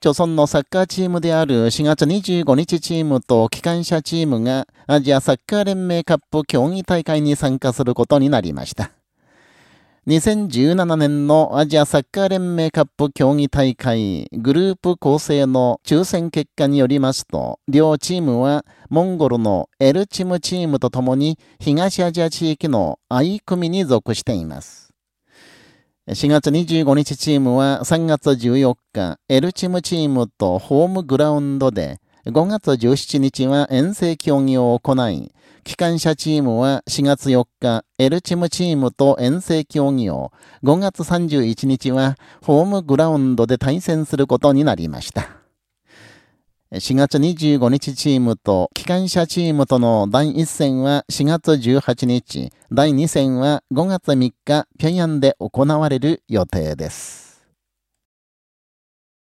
朝鮮のサッカーチームである4月25日チームと機関車チームがアジアサッカー連盟カップ競技大会に参加することになりました。2017年のアジアサッカー連盟カップ競技大会グループ構成の抽選結果によりますと、両チームはモンゴルのエルチムチームとともに東アジア地域の I 組に属しています。4月25日チームは3月14日、エルチムチームとホームグラウンドで、5月17日は遠征競技を行い、機関車チームは4月4日、エルチムチームと遠征競技を、5月31日はホームグラウンドで対戦することになりました。4月25日チームと機関車チームとの第1戦は4月18日、第2戦は5月3日、平安で行われる予定です。